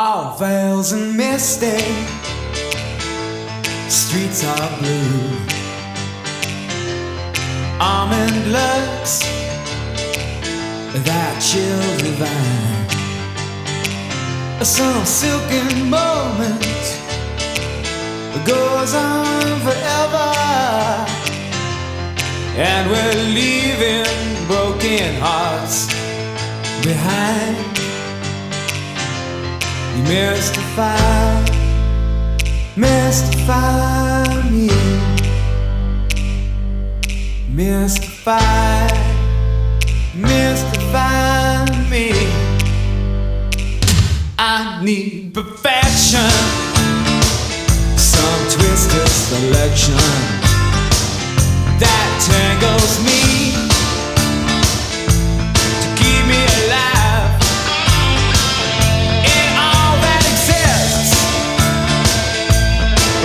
All veils and misty, streets are blue. Almond looks, that chill divine. Some silken moment goes on forever, and we're leaving broken hearts behind. Mystify, mystify me, mystify, mystify me. I need perfection, some twisted selection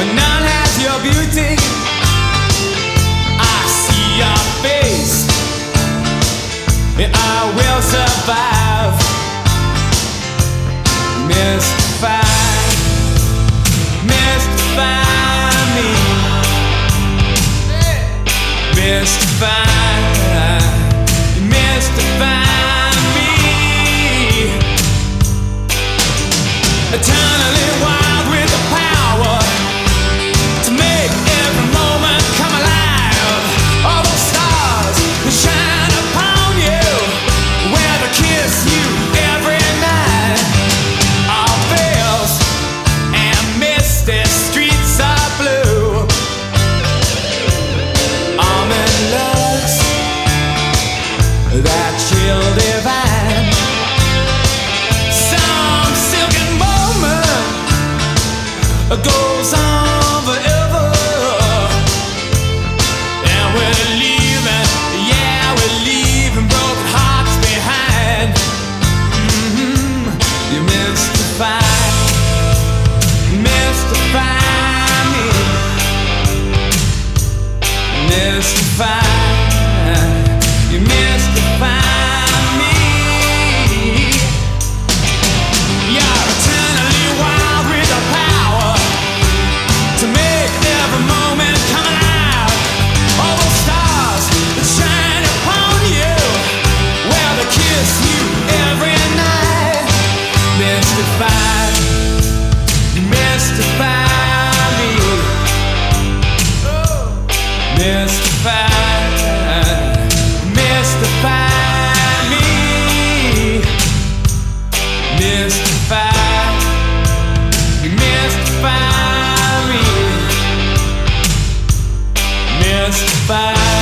none has your beauty, I see your face, I will survive. Mystify, me, mystify mystify, just.